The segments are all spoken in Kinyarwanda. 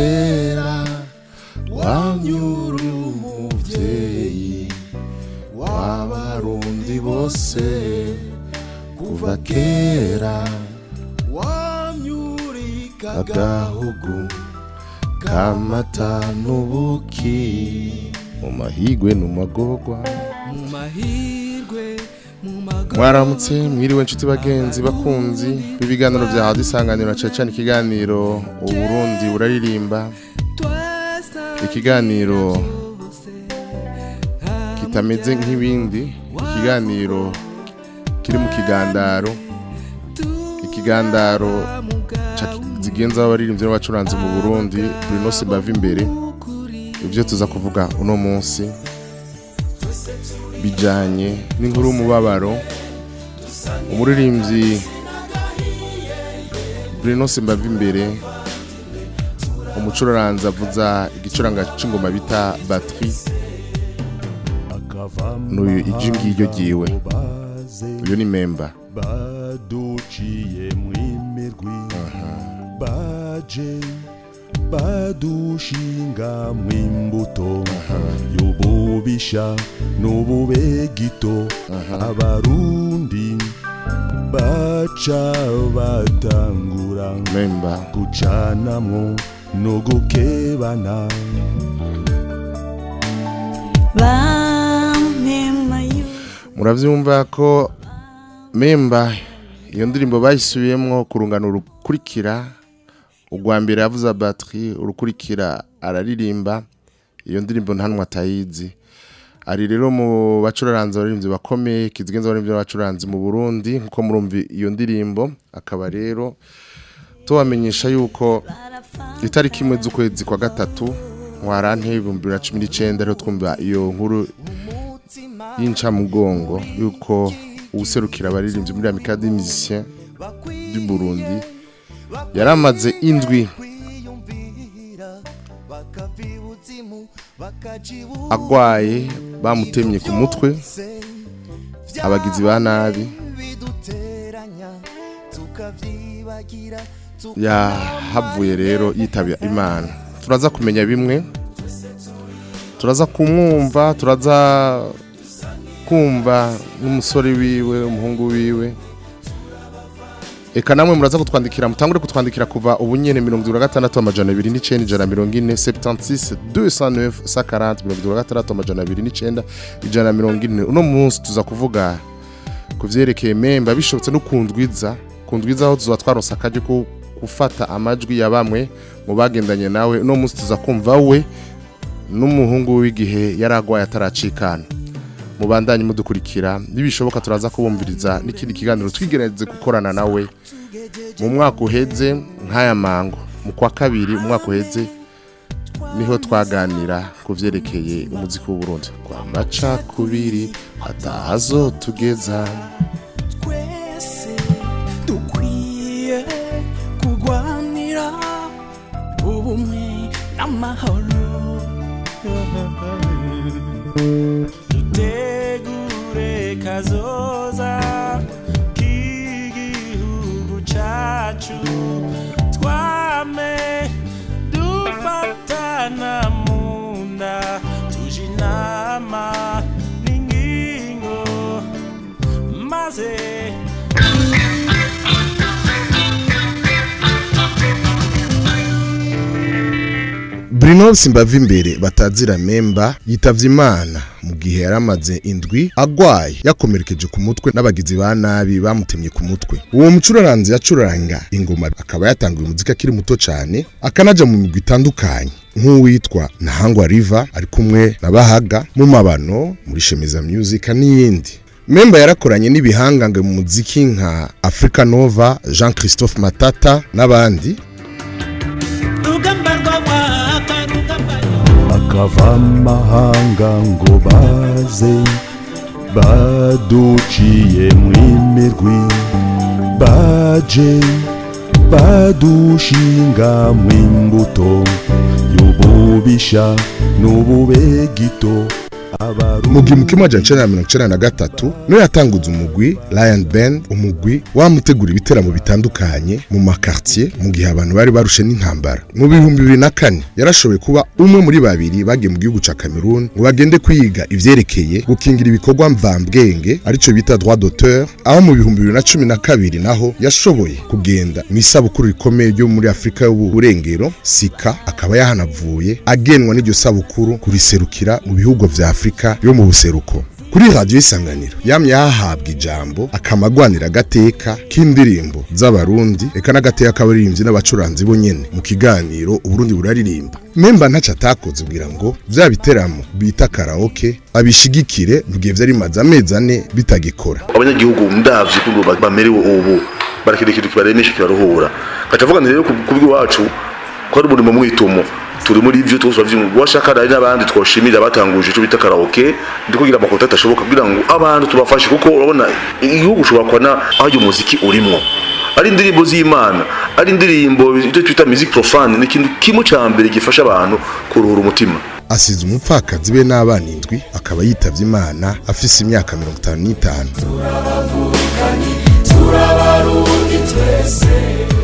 kuva kera wanyura umubyeyi w'abarundi bose kuva kera. Agahugu kamata n'ubuki. Mu mahigwe no mu magorwa mwaramutse mwiriwe inshuti bagenzi bakunzi b'ibiganiro bya hadi isanganiro cyane ikiganiro uburundi buraririmba. Ikiganiro kitameze nk'ibindi ikiganiro kiri mu kigandaro. Ikigandaro zigenza abaririmbyi n'abacuranzi mu burundi bruno simbava imbere. Ibyo tuza kuvuga uno munsi bijanye n'inkuru y'umubabaro. Umuririmbyi bruno simbava imbere umucuraranzi avuza igicuranga c'ingoma bita batri n'uyu iji ngiryo ryiwe. Uyu ni memba. Baduciye mwimirwi baje badushinga mwimbuto y'ububisha n'ububegito. Abarundi baca batangura. Memba. Gucanamwo no gukebana muravyumva ko memba iyo ndirimbo bayisubiyemwo kurungana urukurikira urwa mbere yavuze batri urukurikira araririmba iyo ndirimbo ntanwa atayizi. Ari rero mu bacuraranzi abaririmbyi bakomeye kizigenza abaririmbyi n'abacuranzi mu Burundi nk'uko murumva iyo ndirimbo akaba rero tubamenyesha yuko itariki imwe z'ukwezi kwa gatatu ntwarante ibihumbi bibiri na cumi n'icyenda rero twumva iyo nkuru y'incamugongo yuko uwuserukira abaririmbyi muri amicade musicien du Burundi yaramaze indwi. Agwaye bamutemye ku mutwe abagizi ba nabi. Yahavuye rero yitabye imana. Turaza kumenya bimwe turaza kumwumva turaza kumva n'umusore wiwe umuhungu wiwe. Eka namwe muraza kutwandikira mutangure kutwandikira kuva ubu nyene mirongo ibiri na gatandatu amajana abiri n'icenda ijana na mirongo ine cent neuf cent quarante mirongo ibiri na gatandatu amajana abiri n'icenda ijana na mirongo ine. Uno munsi tuza kuvuga ku vyerekeye memba bishobotse no kundwiza. Aho tuzoba twaronse akaryo ko gufata amajwi ya bamwe mu bagendanye nawe. Uno munsi tuza kumva we n'umuhungu w'igihe yari agwaye ataracikana. Mubandanye mudukurikira nibishoboka turaza kubumviriza n'ikindi kiganiro twigerageze gukorana nawe. Mu mwaka uheze nk'aya mango mu kwa kabiri umwaka uheze ni ho twaganira ku byerekeye umuziki w'uburundi. Kwa macakubiri hatahazo tugeza. Bruno Simbava imbere batazira memba yitavye Imana. Mu gihe yaramaze indwi agwaye. Yakomerekeje ku mutwe n'abagizi ba nabi bamutemye ku mutwe. Uwo mucuraranzi yacuranga ingoma akaba yatanguye umuziki akiri muto cyane akanaja mu migwi itandukanye. Nk'uwitwa Ntahangwa River ari kumwe na Bahaga mu mabano muri Shemeza Music n'iyindi. Memba yarakoranye n'ibihangange mu muziki nka Africa Nova Jean Christophe Matata n'abandi. Bakava amahanga ngo baze baduciye mu imirwi. Baje badushinga mu imbuto. Y'ububisha n'ububegito. Mu gihumbi kimwe amajana icenda na mirongo icenda na gatatu ni we yatanguza umugwi Lion Band umugwi wamutegura ibiteramo bitandukanye mu makartier mu gihe abantu bari barushe n'intambara. Mu bihumbi bibiri na kane yarashoboye kuba umwe muri babiri bagiye mu gihugu ca Cameroon ngo bagende kwiga ivyerekeye gukingira ibikorwa mvambwenge arico bita droit d'auteur aho mu bihumbi bibiri na cumi na kabiri naho yashoboye kugenda mu isabukuru rikomeye ryo muri Afrika y'uburengero sika akaba yahanavuye agenwa n'iryo sabukuru kuriserukira mu bihugu vya Afrika yo mu buseruko. Kuri radiyo isanganiro yamye yahabwa ijambo akamagwanira agateka k'indirimbo z'abarundi eka n'agateka k'abaririmbyi n'abacuranzi bo nyene. Mu kiganiro uburundi buraririmba. Memba ntaco atakoze kugira ngo vya biteramo bita karaoke abishigikire mu gihe vyari bimaze amezi ane bitagikora. Abanyagihugu ndavye kundu bamerewe ubu. Barakira ikintu kibaremesha kibaruhura. Kacavuga rero ku bw'iwacu ko ari umurimo mwitumo. Turi muri ivyo twose bavyumva washaka ari n'abandi twoshimira batanguje ico bita karaoke. Ndiko kugira amakuru atashoboka kugira ngo abantu tubafashe kuko urabona igihugu ushobora kubona aho uyu muziki urimwo. Ari indirimbo z'imana ari indirimbo icyo twita music profane ni ikintu kimwe ca mbere gifasha abantu kuruhura umutima. Asize umupfakazi be n'abana indwi akaba yitavye imana afise imyaka mirongo itanu n'itanu. Turabarundi twese twese.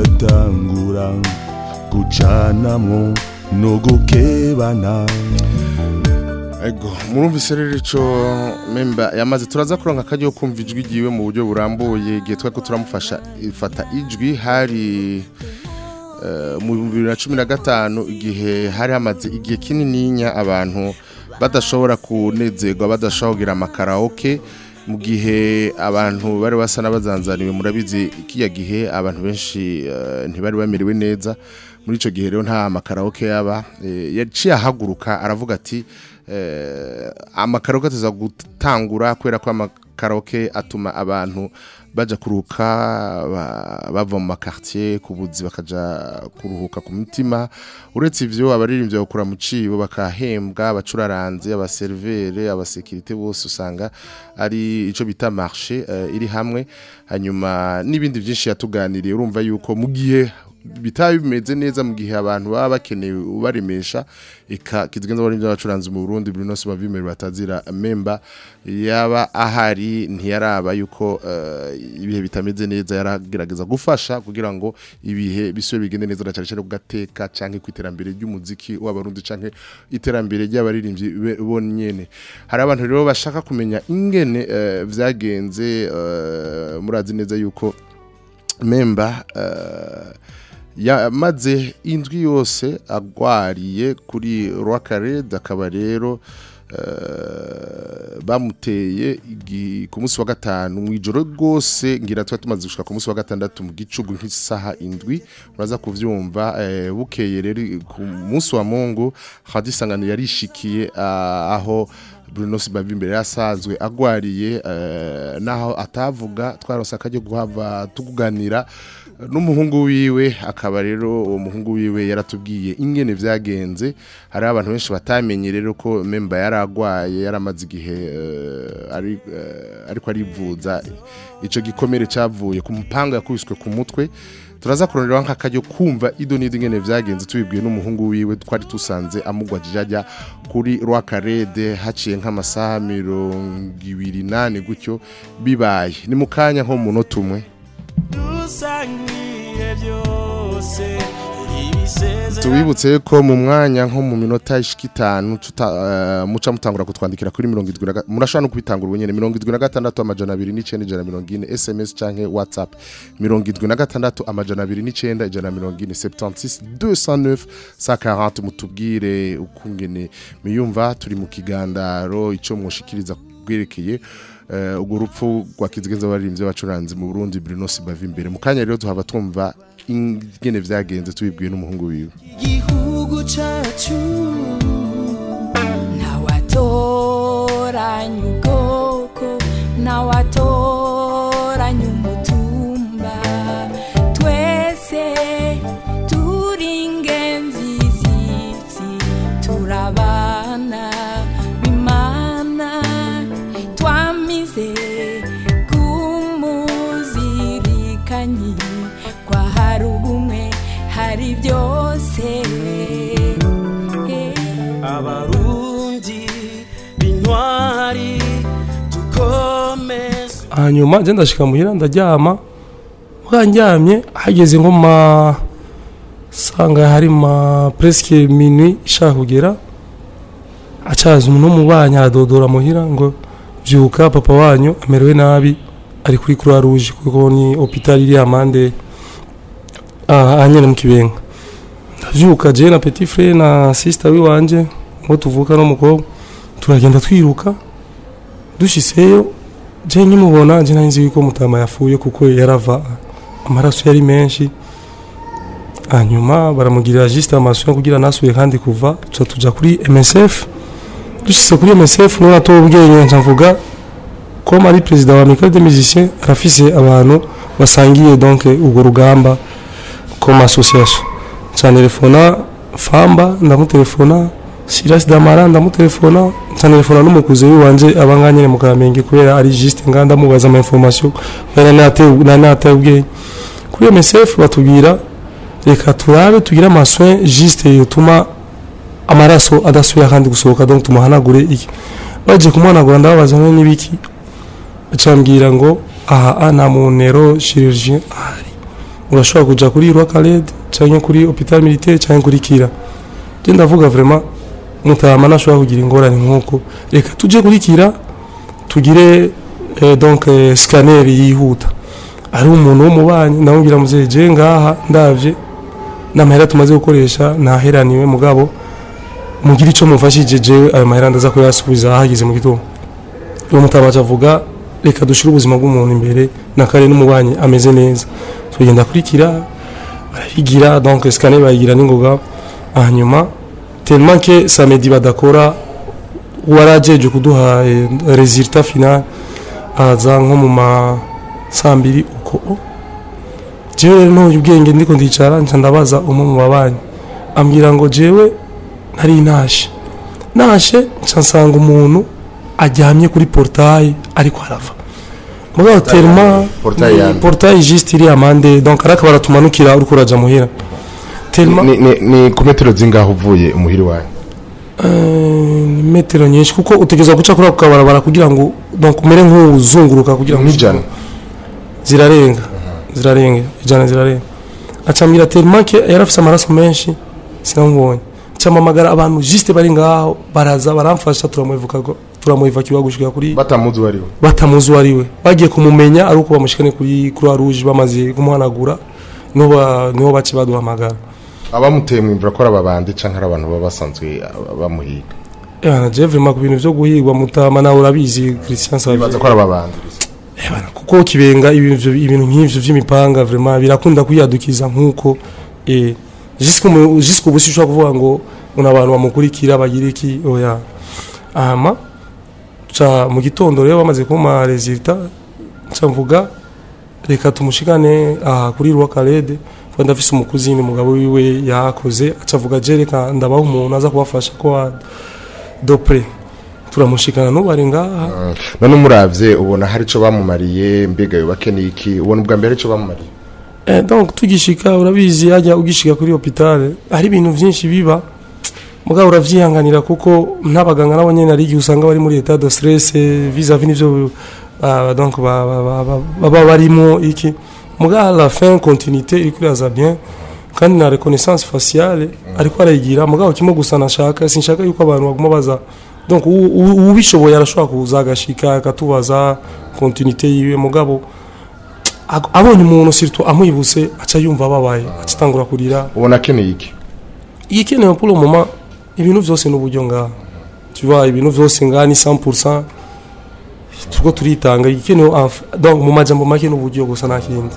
Batangura gucanamwo no gukebana. Ego, murumvise rero ico memba yamaze turaza kuronka akajyo kumva ijwi giwe mu buryo burambuye igihe twako turamufasha ifata ijwi hari eh, mu 2015 igihe hari hamaze igihe kinininya abantu badashobora kunezerwa badashobora kugira amakaraoke mu gihe abantu bari basa n'abazanzaniwe murabizi kiya gihe abantu benshi eh, ntibari bamerewe neza. Muri ico gihe rero nta makaraoke yaba eh, yaciye ahaguruka aravuga ati eh, amakaroke tuza gutangura kubera ko amakaroke atuma abantu baja kuruhuka ba- bava mu makartier ku buzi bakaja kuruhuka ku mutima. Uretse ivyo abaririmbyi bakura mu cibo bakahembwa abacuraranze abaservere abasekirite bose usanga ari ico bita marché eh, iri hamwe. Hanyuma n'ibindi vyinshi yatuganiriye urumva yuko mu gihe bitaba bimeze neza mu gihe abantu baba bakeneye ubaremesha eka kizigenza bari by'abacuranzi mu Burundi Bruno Sibavimere batazira memba yaba ahari ntiyaraba yuko eh, ibihe bitameze neza yaragerageza gufasha kugira ngo ibihe bisubire bigende neza na cyane kugateka canke kwiterambere ry'umuziki w'abarundi canke iterambere ry'abaririmbyi bonyene hari abantu rero bashaka kumenya ingene eh, vyagenze eh, murazi neza yuko memba uh, yamaze indwi yose agwariye kuri Rwakared akaba rero uh, bamuteye ku munsi wa gatanu. Mu ijoro rwose ngira twa tumaze gushika ku munsi wa gatandatu mu gicugu nk'isaha indwi uraza kuvyumva eh, bukeye rero ku munsi wa Mungu hadisangano yarishikiye uh, aho Bruno Sibavi imbere yasanzwe agwariye eh, naho atavuga twarose akajya guhava tukuganira. eh, n'umuhungu wiwe akaba rero uwo muhungu wiwe yaratubwiye ingene vyagenze. Hari abantu benshi batamenye rero ko memba yaragwaye yaramaze igihe eh, eh, ariko arivuza ico gikomere cavuye ku mupanga yakubiswe ku mutwe. Turaza kurondera nk'akajyo kumva ido n'ido ingene vyagenze tubibwiye n'umuhungu wiwe twari tusanze amugwa jajya kuri Rwakarede haciye nk'amasaha mirongo ibiri nane gutyo bibaye. Ni mu kanya nko mu munota umwe. Tubibutse ko mu mwanya nko mu minota itanu eh, muca mutangura kutwandikira kuri mirongo irindwi murashobora no kubitangura ubunyene. Mirongo irindwi na gatandatu amajana abiri n'icenda ijana na mirongo ine. Sms canke whatsapp. Mirongo irindwi na gatandatu amajana abiri n'icenda ijana na mirongo ine. 76 209 140 mutubwire ukungene miyumva turi mu kigandaro ico mwoshikiriza bwerekeye eh, urwo rupfu rwa kizigenza abaririmbyi b'abacuranzi mu Burundi Bruno Sibavi imbere mu kanya rero tuhava twumva ingene vyagenze tubibwiye n'umuhungu wiwe. Igihugu cyacu ntawatoranya ubwoko ntawatoranya hanyuma nje ndashika muhira ndaryama mwandyamye hageze nko ma sanga hari ma presque minuit ishaka kugera acaza umuntu w'umubanyi aradodora muhira ngo vyuka papa wanyu amerewe nabi ari kuri croix rouge kuko ni hopital iri amande ah anyene mu kibenga. Ndavyuka je na petit frère na sister wiwanje ngo tuvuka no mukobwa turagenda twiruka dushiseyo je nkimubona je nari nzi yuko mutama yafuye kuko yarava. Amaraso yari menshi. Hanyuma baramugirira juste amasuye kugira nasuye kandi kuva. Tuca tuja kuri MSF dushitse kuri MSF ni ho natowe ubwenge nca mvuga comme ari perezida wa Amical des Musiciens arafise abantu basangiye donc urwo rugamba comme association. Ncanelefona Famba ndamutelefona. Silas Damara ndamutelefona ncanelefona n'umukuze wanje abanganye mu Kamenge kubera ari juste nganda mubaza ama information kubera nate nate ubwenge. Kuri MSF batubwira reka turabe tugire amasoin juste yotuma amaraso adasubira kandi gusohoka donc tumuhanagure iki? Baje kumuhanagura ndababaza none n'ibiki? Acambwira ngo aha nta munero chirurgien ahari. Urashobora kuja kuri Rwakaled canke kuri hôpital militaire canke kuri Kira. Je ndavuga vraiment mutama nashobora kugira ingorane nk'uko. Reka tuje kuri Kira tugire eh, donc eh, scanner yihuta. Ari umuntu w'umubanyi ndamubwira muzeye je ngaha ndavye. N'amahera tumaze gukoresha naheraniwe mugabo mugira ico mumfashije jewe ayo mahera ndaza kuyasubiza ahageze mu gitondo. Uwo mutabaje avuga reka dushire ubuzima bw'umuntu imbere na kare n'umubanyi ameze neza. Tugenda kurikira barayigira donc scanner bayigira n'ingoga. Hanyuma tellement que samedi badakora warajeje kuduha eh, resultat final aza nko mu ma saa mbiri uko jewe ntuye ubwenge ndiko ndicara nca ndabaza umwe mu babanyi. Ambwira ngo jewe nari nashe. Nashe nca nsanga umuntu aryamye kuri portail ariko arava. Mugabo yande. portail juste iri amande donc araka baratumanukira uriko uraja muhira. Ni, ni, ni ku metero zingaho uvuye umuhiri wawe Eh, ni metero nyinshi. Kuko utegereza guca kuri ako kabarabara kugira ngo donc umere nk'uzunguruka kugira ngo Nk'ijana. zirarenga. Zirarenga. Ijana zirarenga. Acambwira tellement ke yari afise amaraso menshi sinamubonye. Camamagara abantu juste bari ngaho baraza baramfasha turamuevuka turamuevakiwa gushika kuri batamuzi uwo batamuzi uwo bagiye kumumenya ari uko bamushikane kuri croix rouge bamaze kumuhanagura niho bace baduhamagara abamuteye mwimvura ko ari ababandi canke ari abantu baba basanzwe bamuhiga. Ku bintu vyo guhigwa mutama nawe urabizi Christian Savio. Ko ari ababandi Ebana kuko kibenga ibintu vy'imipanga vraiment birakunda kwiyadukiza nk'uko eh jusqu'au busi ushobora kuvuga ngo una abantu bamukurikira bagira iki? Oya. Ama ca mu gitondo rero bamaze kuma resultat ca mvuga reka tumushikane aha kuri Rwakalede kuko ndafise umukuzini umugabo wiwe yakoze aca avuga je reka ndabaho umuntu aza kubafasha ko dopre. Turamushikana n'ubari ngaha. None umuravye ubona hari ico bamumariye mbega yubake niki? Ubona ubwa mbere ico bamumariye? Eh, donc tugishika urabizi hajya ugishika kuri hôpital hari ibintu vyinshi biba. Mugabo uravyihanganira kuko n'abaganga nabo nyene ari usanga bari muri état de stress eh, vis-à-vis n'ivyo ah, donc ba- ba- ba- ba- baba barimo iki. Mugabo à la fin continuité iriko iraza bien. Kandi na reconnaissance faciale ariko arayigira mugabo kimwe gusa nashaka sinshaka yuko abantu baguma baza donc ubishoboye arashobora kuza agashika akatubaza continuité yiwe mugabo abonye umuntu surtout amwibuse aca yumva ababaye acitangura kurira ubona akeneye iki igikenewe pour le moment ibintu vyose n'uburyo ngaha tu vois ibintu vyose ngaha ni 100% turiko turitanga igikenewe enf- donc mu majambo make n'uburyo gusa nta kindi.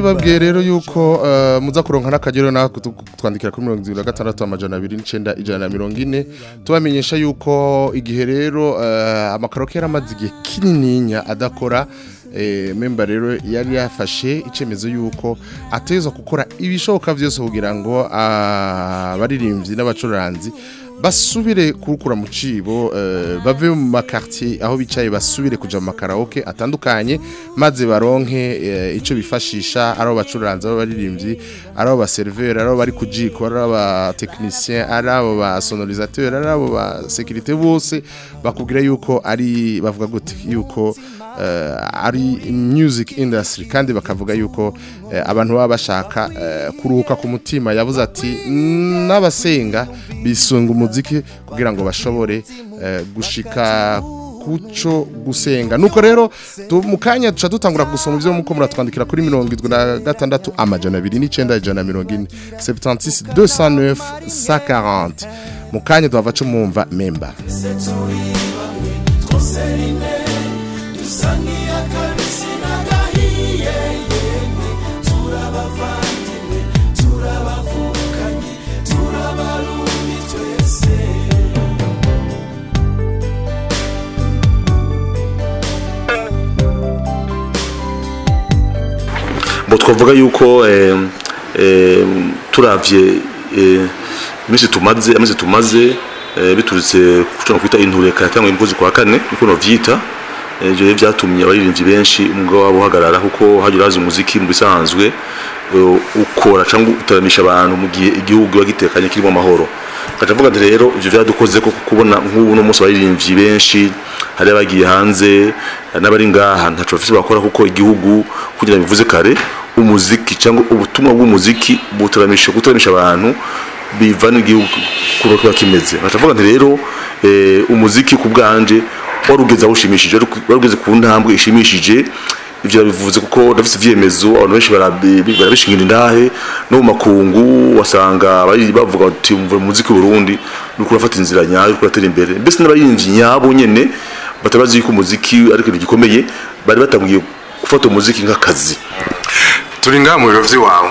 Twabibabwiye rero yuko eh, muza kuronka n'akagero nawe twandikira kuri mirongo irindwi na gatandatu amajana abiri n'icyenda ijana na mirongo ine. Tubamenyesha yuko igihe rero eh, amakaroke yari amaze igihe kinininya adakora eh, memba rero yari yafashe icyemezo yuko ateza gukora ibishoboka byose kugira ngo ah, abaririmbyi n'abacuranzi basubire kurukura mu cibo eh, bave mu makartier aho bicaye basubire kuja mu makaraoke atandukanye maze baronke eh, ico bifashisha ari abo bacuranzi abo baririmbyi ari abo baserveur ari abo bari kujiko ari abo ari abo ba sonorisateur ari abo ba sécurité bose bakubwira yuko ari bavuga gute yuko ari music industry. Kandi bakavuga yuko eh, abantu baba bashaka eh, kuruhuka ku mutima. Yavuze ati n'abasenga bisunga umuziki kugira ngo bashobore eh, gushika kuco gusenga. Nuko rero mu kanya duca dutangura gusoma ivyo muko muratwandikira kuri mirongo irindwi na gatandatu amajana abiri n'icenda ijana na mirongo ine. 76 209 140 mu kanya tuhava co mumva memba bo twavuga yuko eh, eh, iminsi tumaze amezi tumaze eh, biturutse kuco kwita intureka yatangwe imvuzi kwa kane niko novyita Eh, ivyo rero vyatumye abaririmbyi benshi umugabo wabo uhagarara kuko hajya urazi umuziki mu bisanzwe ukora cyangwa utaramisha abantu mu gihe igihugu kiba gitekanye kirimo amahoro. Kaca mvuga rero ivyo vyadukoze ko kubona nk'ubu no munsi abaririmbyi benshi hari abagiye hanze n'abari ngaha ntaco bafise bakora kuko igihugu kugira ngo bivuze kare umuziki cyangwa ubutumwa bw'umuziki butaramisha gutaramisha abantu biva n'igihugu kuba kiba kimeze. Nkaca mvuga nti rero eh, umuziki ku bwanje warugeze aho ushimishije warugeze ku ntambwe ishimishije. Ivyo bivuze kuko ndafise ivyemezo abantu benshi barabi- barabishingira indahe no mu makungu wasanga bavuga bati umuziki Burundi uriko urafata inzira nyayo uriko uratera imbere. Mbese n'abaririmbyi nyabo nyene batabazi yuko umuziki ari ikintu gikomeye bari batangiye gufata umuziki nk'akazi. Turi ngaha mu biro vy'iwawe.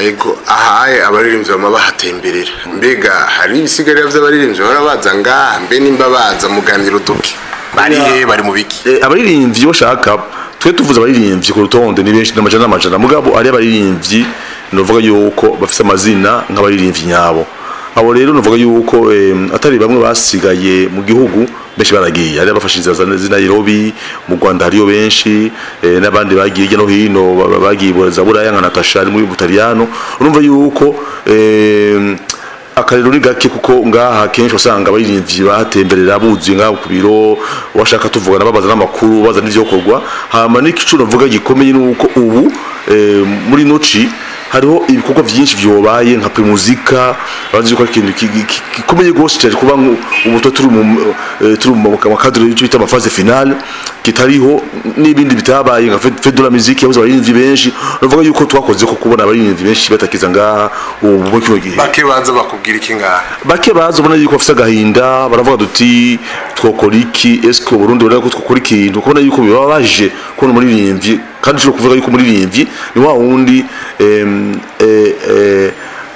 Yego ahaye abaririmbyi bama bahatemberera. Mbega hari ibisigarira vy'abaririmbyi bahora baza ngaha? Mbe nimba baza muganira uduki bari he? Bari mu biki? Eh, abaririmbyi bashaka twe tuvuze abaririmbyi ku rutonde ni benshi n'amajana n'amajana mugabo ari abaririmbyi novuga yuko bafise amazina nk'abaririmbyi nyabo. Abo rero novuga yuko atari bamwe basigaye mu gihugu benshi baragiye. Hari abafashe inzira z'i Nairobi mu Rwanda hariyo benshi eh, n'abandi bagiye hirya no hino ba- ba- bagiye za Buraya nka Natasha ari muri Butaliyano urumva yuko eh, akarero ni gake kuko ngaha kenshi usanga abaririmbyi batemberera buzuye ngaho ku biro washaka tuvugana babaza n'amakuru baza n'ivyokorwa hama n'ikico navuga gikomeye nuko ubu eh, muri noci hariho ibikorwa byinshi byobaye nka primuzika bazi ari ikintu ki- ki- gikomeye gose cyari kuba ubuto turi mu eh, turi mu makadre y'icyo bita amafaze finale kitariho n'ibindi bitabaye nka la musique yabuze abaririmbyi benshi. Navuga yuko twakoze ko kubona abaririmbyi benshi batakiza ngaha ubu muri kino gihe. Bake baza bakubwira iki ngaha? Bake bazi ubona yuko bafite agahinda baravuga duti twokora iki? Eske Burundi ubona ko twokora ikintu? Kubona yuko bibabaje kubona umuririmbyi kandi ushobora kuvuga yuko umuririmbyi ni wa wundi eh, eh,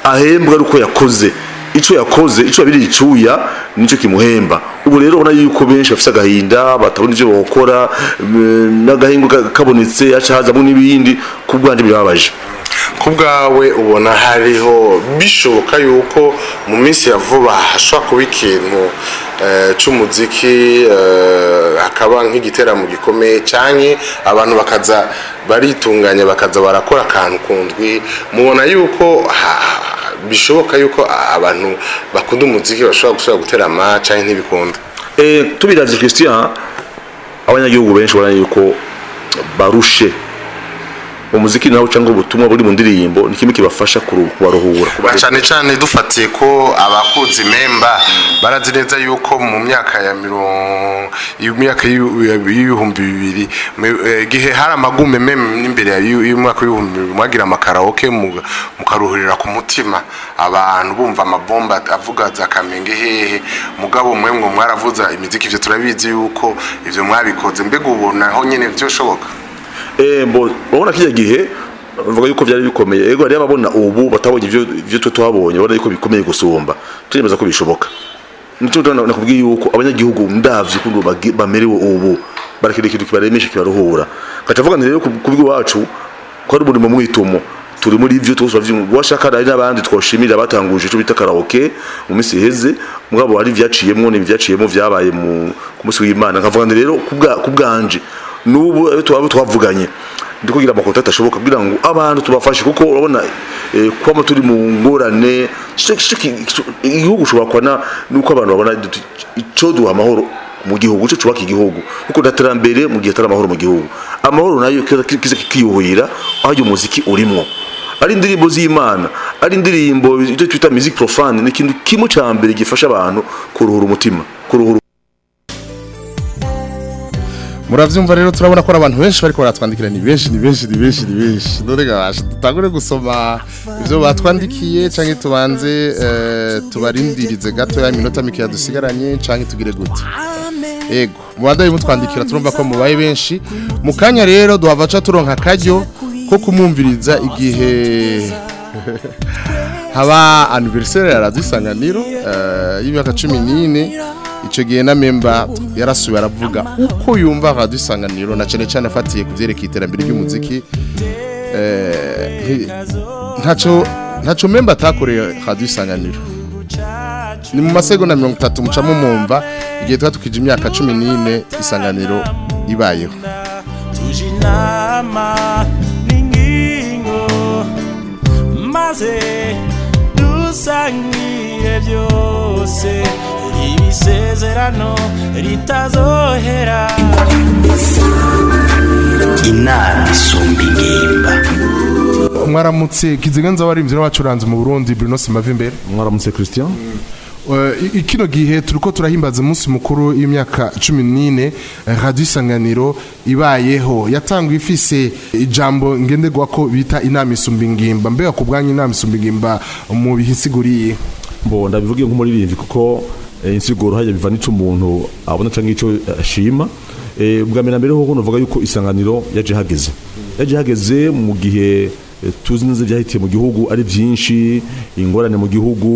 ahembwa ari uko yakoze. Ico yakoze ico yabiri icuya nico kimuhemba. Ubu rero ubona yuko benshi bafite agahinda batabona ivyo bokora em, n'agahingo ka- kabonetse aca hazamo n'ibindi ku bwanje birababaje ku bwawe ubona hariho bishoboka yuko mu minsi ya vuba hashobora kuba ikintu eh, c'umuziki eh, hakaba nk'igiteramo gikomeye canke abantu bakaza baritunganya bakaza barakora akantu ku ndwi mubona yuko bishoboka yuko abantu bakunda umuziki bashobora gusubira guterama canke ntibikunda. Eh, tubiravye Christian abanyagihugu benshi barana yuko barushe umuziki nawo cyangwa ubutumwa buri mu ndirimbo ni kimwe kibafasha kubaruhura. Ba cyane cyane dufatiye ko abakunzi memba barazi neza yuko mu myaka ya mirongo imyaka y'ibihumbi bibiri me- eh, igihe hari amagume meme n'imbere y'u- y'umwaka w'ibihumbi bibiri mwagira amakaraoke mu- mukaruhurira ku mutima. Abantu bumva amabomba avuga za kamenge hehe mugabo mwe mwaravuza imiziki ivyo turabizi yuko ivyo mwabikoze. Mbega ubu naho nyene vyoshoboka urabona kijya gihe bavuga yuko byari bikomeye. Ego rero ababona ubu batabonye ivyo twe twabonye babona yuko bikomeye gusumba. Turemeza ko bishoboka. Nakubwiye yuko abanyagihugu kundu bagi- bamerewe ubu. Barakira ikintu kibaremesha kibaruhura. Ngacavuga nti rero kubw'iwacu ko ari umurimo mwitumo. Turi muri ivyo twose washaka hari n'abandi twoshimira batanguje ico bita karaoke mu minsi iheze mugabo hari ivyaciyemwo n'ivyaciyemwo vyabaye mu ku munsi w'Imana. Nkavuga rero kubwa kubwanje n'ubu abo twaba twavuganye ndi kugira amakota atashoboka kugira ngo abantu tubafashe kuko urabona eh, kwama turi mu ngorane igihugu cubakwana nuko abantu babona ico duha amahoro mu gihugu ico cubaka igihugu. Kuko ndaterambere mu gihe atari amahoro mu gihugu. Amahoro na yo kiza kikiyuhira aho uyu muziki urimwo. Ari indirimbo z'imana ari indirimbo icyo twita music profane ni ikintu kimwe ca mbere gifasha abantu kuruhura umutima kuruhura muravyumva rero turabona ko abantu benshi bariko baratwandikira. Ni benshi ni benshi ni benshi ni benshi. None gabasha tutangure gusoma ivyo batwandikiye canke tubanze eh, tubarindirize gato ya minota mike yadusigaranye canke tugire gute? Ego mubandaye mutwandikira turumva ko mubaye benshi. Mu kanya rero duhavaca turonka akaryo ko kumwumviriza igihe haba anniversaire ya radio isanganiro eh, y'imyaka cumi n'ine. Icyo gihe na memba yarasuye aravuga. Uko yumva radio isanganiro na cyane cyane afatiye ku byerekeye iterambere ry'umuziki eh, ntaco ntaco memba atakoreye radio isanganiro. Ni mu masegonda mirongo itatu mucamo mumva igihe tuba tukije imyaka cumi n'ine isanganiro ibayeho. Maze dusangire byose. Ibisezerano ritazohera inama isumba ingimba mwaramutse kiziganza warimvye n'abacuranzi mu Burundi Bruno Simava imbere mwaramutse Christian. Uh, i- kino gihe turiko turahimbaza umunsi mukuru y'imyaka cumi n'ine eh, radio isanganiro ibayeho. Yatanguye ifise ijambo ngenderwako bita inama isumba ingimba mbega ku bwanyu inama isumba ingimba mu bihisiguriye mbo ndabivugiye nk'umuririmbyi kuko eh, insiguro hajya biva n'ico umuntu abona canke ico eh, ashima. Eh, bwa mbere mbere ho novuga yuko isanganiro yaje hageze yaje hageze mu gihe tuzi neza ivyahitiye mu gihugu ari vyinshi ingorane mu gihugu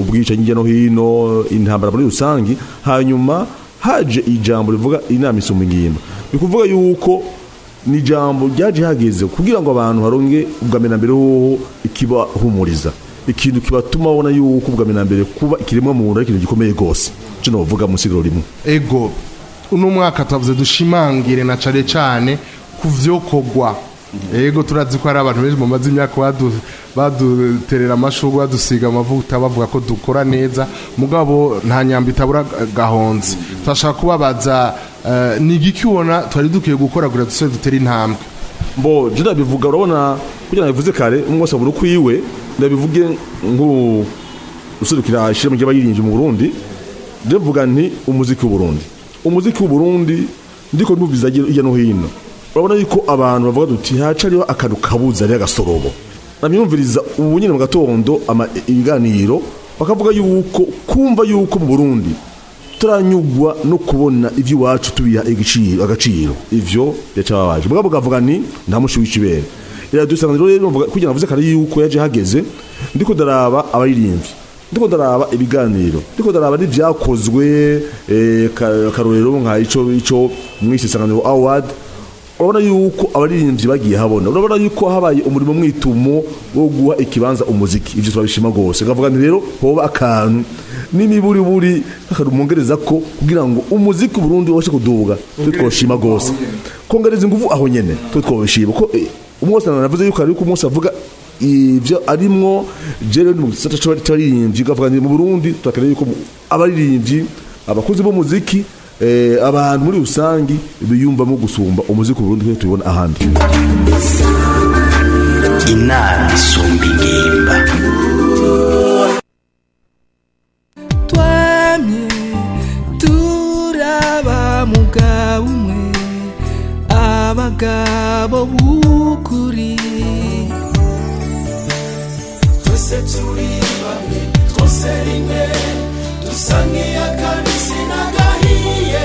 ubwicanyi hirya no hino intambara muri rusangi. Hanyuma haje ijambo rivuga inama isumba ingimba ni kuvuga yuko ni ijambo ryaje hageze kugira ngo abantu baronge ubwa mbere mbere ikibahumuriza. Ikintu kibatuma babona yuko ubwa mbere kuba ikiremwa muntu ari ikintu gikomeye rwose. Cyo novuga mu siguro rimwe. Ego uno mwaka twavuze dushimangire na cane cane ku vyokogwa ego turazi ko hari abantu benshi bamaze imyaka badu- baduterera amashurwe badusiga amavuta bavuga ko dukora neza. Mugabo nta nyamba itabura gahonze turashaka kubabaza eh, ni igiki ubona twari dukwiye gukora kugira dusore dutere intambwe? Mbo ndabivuga urabona kugira ngo bivuze kare umwe wese abura uko iwe ndabivuge nk'u userukira ishirahamwe ry'abaririmbyi mu Burundi ndavuga nti umuziki w'u Burundi. Umuziki w'u Burundi ndiko nubiza hirya no hino. Urabona yuko abantu bavuga duti haca ariho akantu kabuza ari agasorobo. Namyumviriza ubu nyine mu gatondo ibiganiro bakavuga yuko kumva yuko mu Burundi turanyugwa no kubona iby'iwacu tubiha agaciro. Ivyo yacababaje. Mugabo bakavuga ni nta mushi w'ikibere ira dusanga rero mvuga kugira navuze kare yuko yaje hageze ndiko daraba abaririmbyi. Ndiko daraba ibiganiro. Ndiko daraba n'ivyakozwe eh, ka- karorero nka ico ico mwisisangano award. Urabona yuko abaririmbyi bagiye habona. Urabona yuko habaye umurimo mwitumo wo guha ikibanza umuziki. Ivyo turabishima gose ngavuga nti rero hoba akantu n'imiburi buri akarumongereza ko kugira ngo umuziki u Burundi wose kuduga twe twoshima gose kongereza ingufu aho nyene twe twobishima ko eh, umwe wese navuze yuko ariko umunsi avuga ivyo arimwo jere mu gisata c'abaririmbyi gavuga nti mu Burundi turakeneye yuko abaririmbyi abakozi b'umuziki eh, abantu muri rusangi biyumvamo gusumba umuziki u Burundi tubibona ahandi. Inama isumba ingimba b'ukuri twese turi bamwe twose rimwe. Dusa nk'iy'akabisi n'agahiye.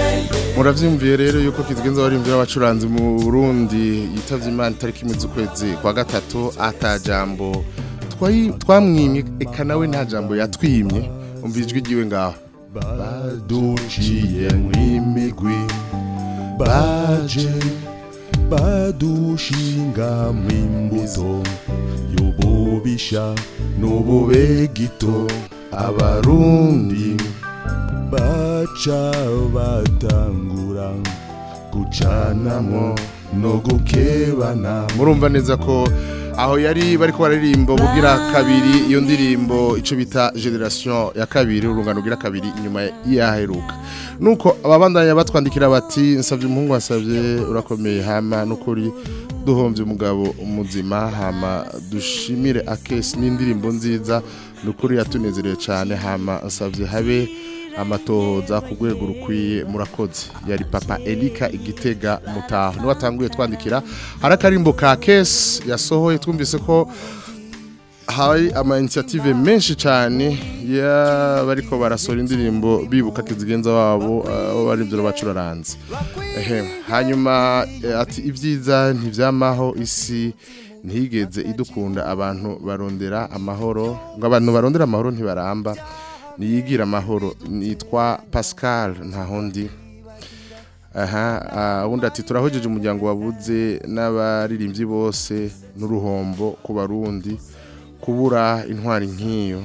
Muravyumviye rero yuko kizigenza barimvira abacuranzi mu Burundi yitavye Imana itariki imwe z'ukwezi kwa gatatu atajambo twamwimye eka nawe nta jambo yatwimye. Umva ijwi ryiwe ngaho. Baduciye mw'imigwi baje badushinga mw'imbuto y'ububisha n'ububegito abarundi. Baca batangura gucanamo no gukebana. Murumva neza ko aho yari bariko baririmba bugira kabiri iyo ndirimbo ico bita generation ya kabiri urungano ugira kabiri inyuma yaheruka. Nuko ababandanya batwandikira bati nsavye umuhungu wasavye urakomeye hama nukuri duhomvye umugabo muzima hama dushimire akesi n'indirimbo nziza nukuri yatunezereye cyane hama nsavye habe amatohoza ku rwego rukwiye murakoze. Yari papa Elika igitega mutaho ni we atanguye twandikira. Hari akarimbo ka kesi yasohoye twumvise ko hari ama initiative menshi cyane y'abariko barasohora indirimbo bibuka kizigenza wabo abo bari byo bacuraranze hanyuma eh, ati ibyiza ntivyamaho isi ntigeze idukunda abantu barondera amahoro. Ngo abantu barondera amahoro ntibaramba. Niyigira amahoro. Nitwa Pascal ntahondi aha ah, ubundi ati turahojeje umuryango wabuze n'abaririmbyi bose n'uruhombo ku barundi kubura intwari nk'iyo.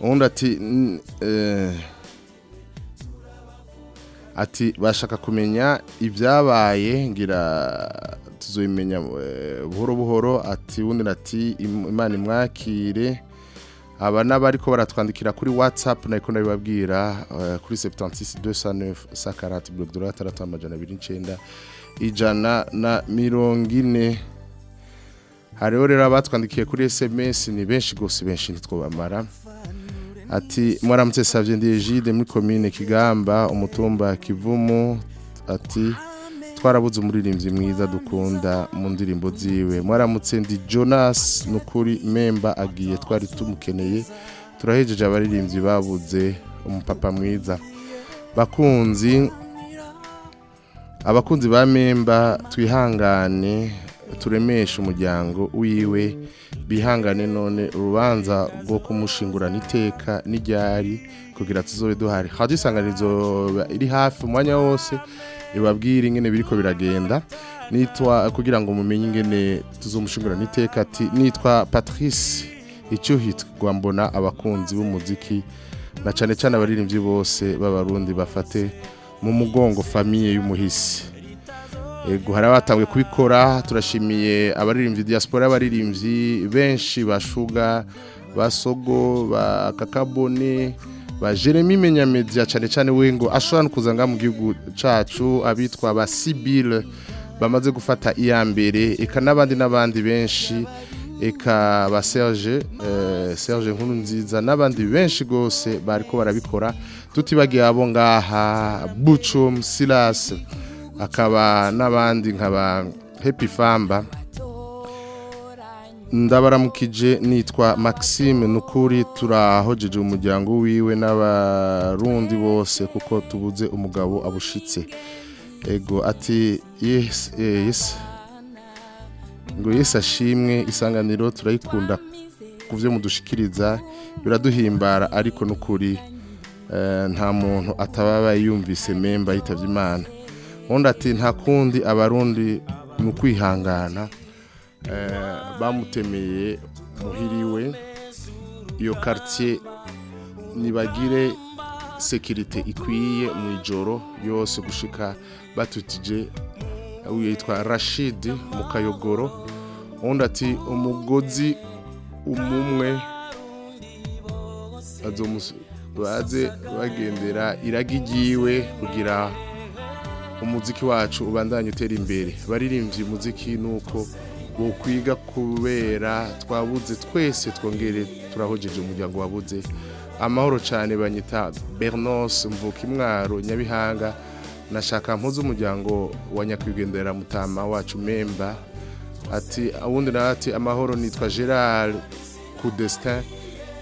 Ubundi ati eh, ati bashaka kumenya ibyabaye ngira tuzobimenya eh, buhoro buhoro. Ati ubundi ati im- imana imwakire. Aba n'abariko baratwandikira kuri whatsapp nariko ndabibabwira eh, kuri 76 209 140 bloc dola taratu amajana abiri n'icenda ijana na mirongo ine. Hariho rero abatwandikiye kuri sms ni benshi gose benshi ntitwobamara ati mwaramutse savye ndi Egide muri commune Kigamba umutumba Kivumu. Ati twarabuze umuririmbyi mwiza dukunda mu ndirimbo ziwe. Mwaramutse ndi Jonas nukuri memba agiye twari tumukeneye. Turahejeje abaririmbyi babuze umupapa mwiza. Bakunzi abakunzi ba memba twihangane turemeshe umuryango wiwe. Bihangane none urubanza rwo kumushingurana iteka n'iryari kugira tuzobe duhari. Hadi isanganizo iri hafi umwanya wose. Ibabwire ingene biriko biragenda. Nitwa kugira ngo mumenye ingene tuzomushingurana iteka ati nitwa Patrice icyuhitwa mbona abakunzi b'umuziki na cane cane abaririmbyi bose b'abarundi bafate mu mugongo famiye y'umuhisi. Ego hari abatanguye kubikora turashimiye abaririmbyi diaspora abaririmbyi benshi bashuga basogo ba kakabone ba Jeremy Menyamedia cyane cyane we ngo ashobora kuza nga mu gihugu cacu abitwa ba Sibyl bamaze gufata iya mbere eka n'abandi n'abandi benshi eka ba Serge eh, Serge nkuru nziza n'abandi benshi gose bariko barabikora. Tutibagiye abo ngaha Bucum Silas akaba n'abandi nkaba Happy Famba. Ndabaramukije nitwa Maxime nukuri turahojeje umuryango wiwe n'abarundi bose kuko tubuze umugabo abushitse. Ego ati yes yes. Ngo yes ashimwe isanganiro turayikunda ku byo mudushikiriza biraduhimbara. Ariko nukuri eh, nta muntu atababaye yumvise memba yitavye imana. Undi ati nta kundi abarundi ni ukwihangana bamutemeye muhiriwe iyo quartier nibagire sekirite ikwiye mu ijoro yose gushika batutije uyu yitwa Rashid mu kayogoro undi ati umugozi umumwe. Baze bagendera iragi ryiwe kugira umuziki wacu ubandanye utera imbere. Baririmbye umuziki nuko wokwiga kubera twabuze twese twongere turahojeje umuryango wabuze. Amahoro cyane banyita Bernos Mvukimwaro Nyabihanga. Nashaka mpuze umuryango wa nyakwigendera mutama wacu memba. Ati ubundi nawe ati amahoro nitwa Gerard Kudestin.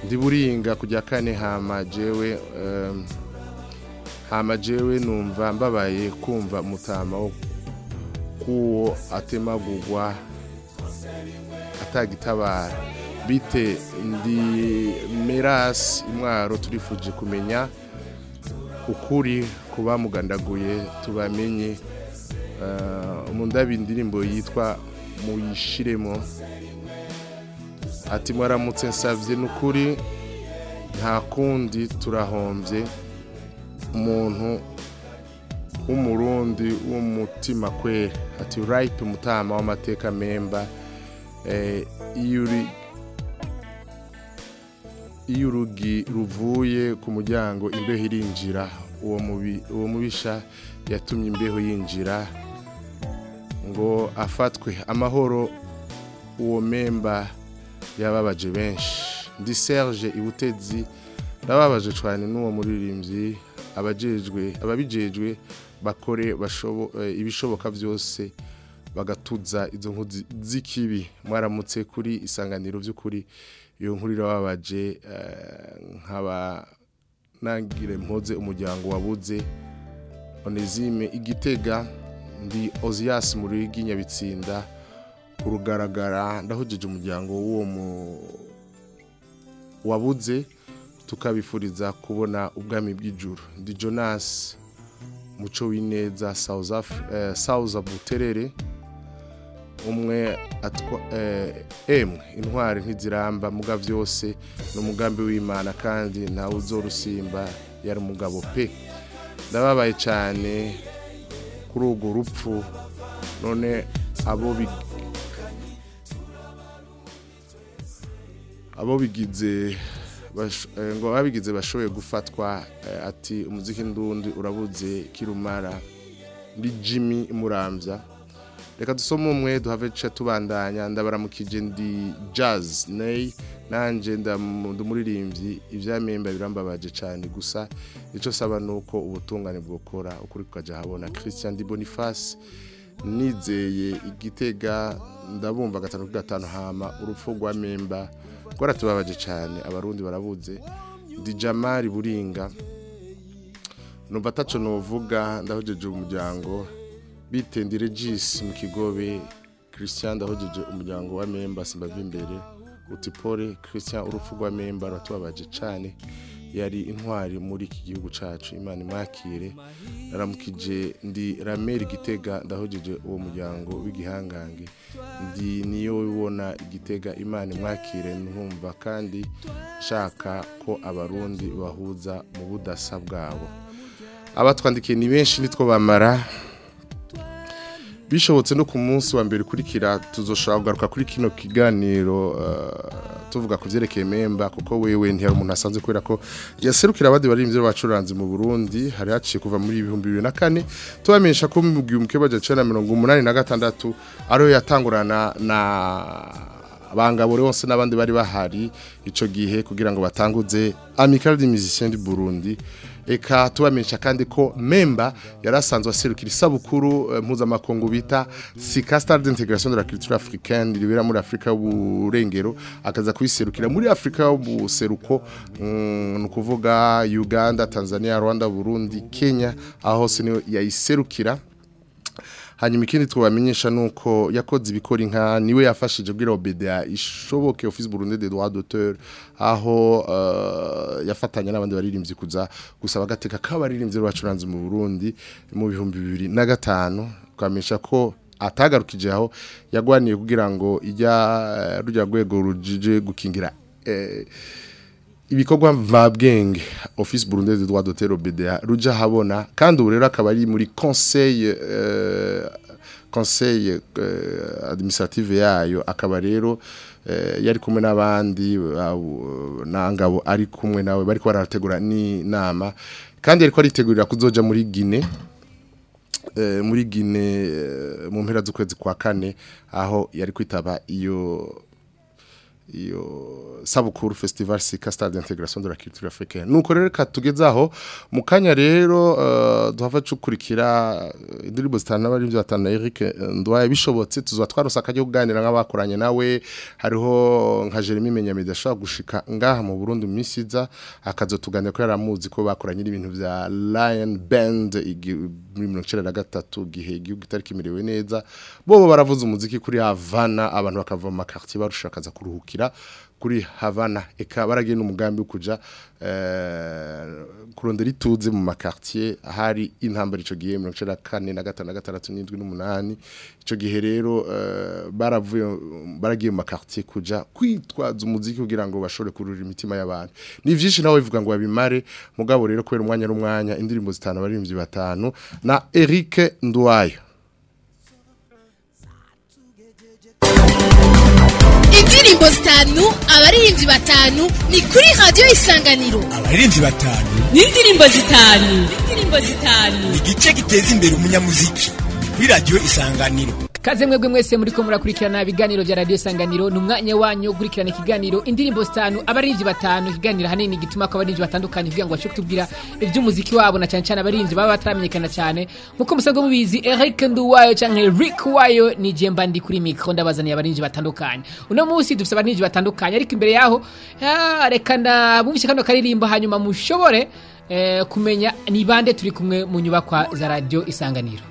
Ndi buringa kujya kane hama jewe hama jewe numva mbabaye kumva mutama wo kuwo atemagurwa atagitabara bite ndi merasi imwaro turifuje kumenya ukuri ku bamugandaguye tubamenye. Eh, mu ndabi indirimbo yitwa muyishiremo. Ati mwaramutse nsabye n'ukuri nta kundi turahombye. Umuntu w'umurundi w'umutima kwera ati rayipe umutama w'amateka memba. Uri iyo urugi ruvuye ku muryango imbeho irinjira. Uwo mubi- uwo mubisha yatumye imbeho yinjira ngo afatwe. Amahoro uwo memba yababaje benshi. Ndi Serge Ibutezi ndababaje cyane n'uwo muririmbyi. Ababijejwe bakore eh, ibishoboka byose. Bagatuza izo nkuzi z'ikibi. Mwaramutse kuri isanganiro by'ukuri iyo nkuru irababaje eh, nkaba nangire mpoze umuryango wabuze. Onezime igitega ndi Ozias Murigi Nyabitsinda urugaragara ndahojeje umuryango w'uwo mu wabuze tukabifuriza kubona ubwami bw'ijuru. Ndi Jonas muco w'ineza Af- eh, Buterere umwe atwa eh, emwe intwari ntiziramba muga vyose n'umugambi w'Imana kandi ntawe uzorusimba yari umugabo pe ndababaye cyane kuri urwo rupfu none abo abo bigize eh, ngo ababigize bashoboye gufatwa eh, ati umuziki ndundi urabuze kirumara. Ndi Jimmy Murambya reka dusome umwe duhave duce tubandanya. Ndabaramukije ndi jazz ney nanje ndamu- ndi umuririmbyi. Ivyamemba birambabaje cyane gusa. Ico saba nuko ubutungane bwokora. Ukuri kukaja habona Christian Di Boniface. Nizeye igitega ndabumva gatanu kuri gatanu hama urupfu rwa memba. Rwaratubabaje cyane abarundi barabuze. Ndi Jamari Buringa. Numva ataco novuga ndahojeje umuryango. Bitendi Regis mu kigobe Christian ndahojeje umuryango wa memba simbava imbere utipore Christian urupfu rwa memba ratubabaje cyane yari intwari muri iki gihugu cacu imana imwakire. Naramukije ndi Ramel Gitega ndahojeje uwo muryango w'igihangange. Ndi niyo wibona igitega imana imwakire ntumva kandi shaka ko abarundi bahuza mu budasa bwabo. Abatwandikiye ni benshi nitwo bamara. Bishobotse no ku munsi wa mbere ukurikira tuzoshobora kugaruka kuri kino kiganiro eh, tuvuga ku byerekeye memba kuko wewe ntiyari umuntu asanzwe kubera ko yaserukira abandi baririmbyi bacuranze mu Burundi. Hari haciye kuva muri ibihumbi bibiri na kane. Tubamenyesha ko mu gihumbi kimwe magana cyenda mirongo umunani na gatandatu ariyo yatangurana na bangabo bose n'abandi bari bahari ico gihe kugira ngo batanguze Amical des Musiciens du Burundi. Eka tubamenyesha kandi ko memba yarasanzwe aserukira isabukuru eh, mpuzamakungu bita Sika Star d'intégration de la culture africaine ribera muri Afrika y'uburengero. Akaza kuyiserukira muri Afrika y'ubuseruko mm, ni ukuvuga Uganda Tanzania Rwanda Burundi Kenya aho hose niyo yayiserukira hanyuma ikindi twabamenyesha nuko yakoze ibikora inka ni we yafashije bwira OBDA ishoboke Office Burundi des droits d'auteur aho uh, yafatanya n'abandi baririmbyi kuza gusaba gateka k'abaririmbyi bacuranze mu Burundi mu bihumbi bibiri na gatanu. Twamenyesha ko atagarukije aho yagwaniye kugira ngo ijya eh, rujya rwego rujije gukingira eh, ibikorwa mvabwenge office burundu des droits d'auteur BDA ruja habona kandi ubu rero akaba ari muri conseil euh, conseil euh, administrative yayo. Akaba rero eh, yari kumwe n'abandi abo- nangabo ari kumwe nawe bariko barategura ni nama kandi ariko aritegurira kuzoja muri Guinée muri Guinée mu mpera z'ukwezi kwa kane aho yari kwitaba iyo iyo sabukuru festival Sika Stade d'intégration de la culture africaine. Nuko rero katugezaho mu kanya rero uh, duhava cukurikira uh, indirimbo zitanu n'abarivyo batanu na Eric eh, Ndwaye bishobotse tuzwa twarosa akajya kuganira nk'abakoranye nawe. Hariho nka Jeremy Menyamide ashobora gushika ngaha mu Burundi mu minsi iza akazotuganira ko yaramuzi ko bakoranye n'ibintu vya Lion Band muri 1993 gihe igihugu kitari kimerewe neza. Bobo baravuza umuziki kuri Havana abantu bakava mu makartier barushakaza kuruhukira. Kuri Havana. Eka baragiye n'umugambi wo kuja eh, kurondera ituze mu makartier hari intambara ico gihe 1994 na gatanu na gatandatu n'indwi n'umunani. Ico gihe rero eh, baravuye baragiye mu makartier kuja kwitwaza umuziki kugira ngo bashobore kurura imitima y'abantu. Ni vyinshi nawe bivuga ngo babimare. Mugabo rero kubera umwanya n'umwanya indirimbo zitanu abaririmbyi batanu na Eric Ndwayo. Indirimbo zitanu abaririmbyi batanu ni kuri radiyo isanganiro. Abaririmbyi batanu. N'indirimbo zitanu. N'indirimbo zitanu igice giteza imbere umunyamuziki. Kuri radiyo isanganiro. Kaze mwebwe mwese muriko murakurikirana ibiganiro vya radio Sanganiro ni umwanya wanyu wo gukurikirana ikiganiro indirimbo zitanu abarinzi batanu ikiganiro hanini gituma ko abarinzi batandukanye kugira ngo bashobore kutubwira ivy'umuziki wabo na cyane cyane abarinzi baba bataramenyekana cyane nk'uko musanzwe mubizi Eric Nduwayo canke Rick Wayo ni jemba ndi kuri micro ndabazaniye abarinzi batandukanye. Uno munsi dufite abarinzi batandukanye ariko imbere yaho ah, reka ndabumvishe kano karirimbo hanyuma mushobore eh, kumenya ni bande turi kumwe mu nyubakwa za radio Isanganiro.